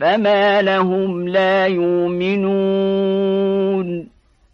فما لهم لا يؤمنون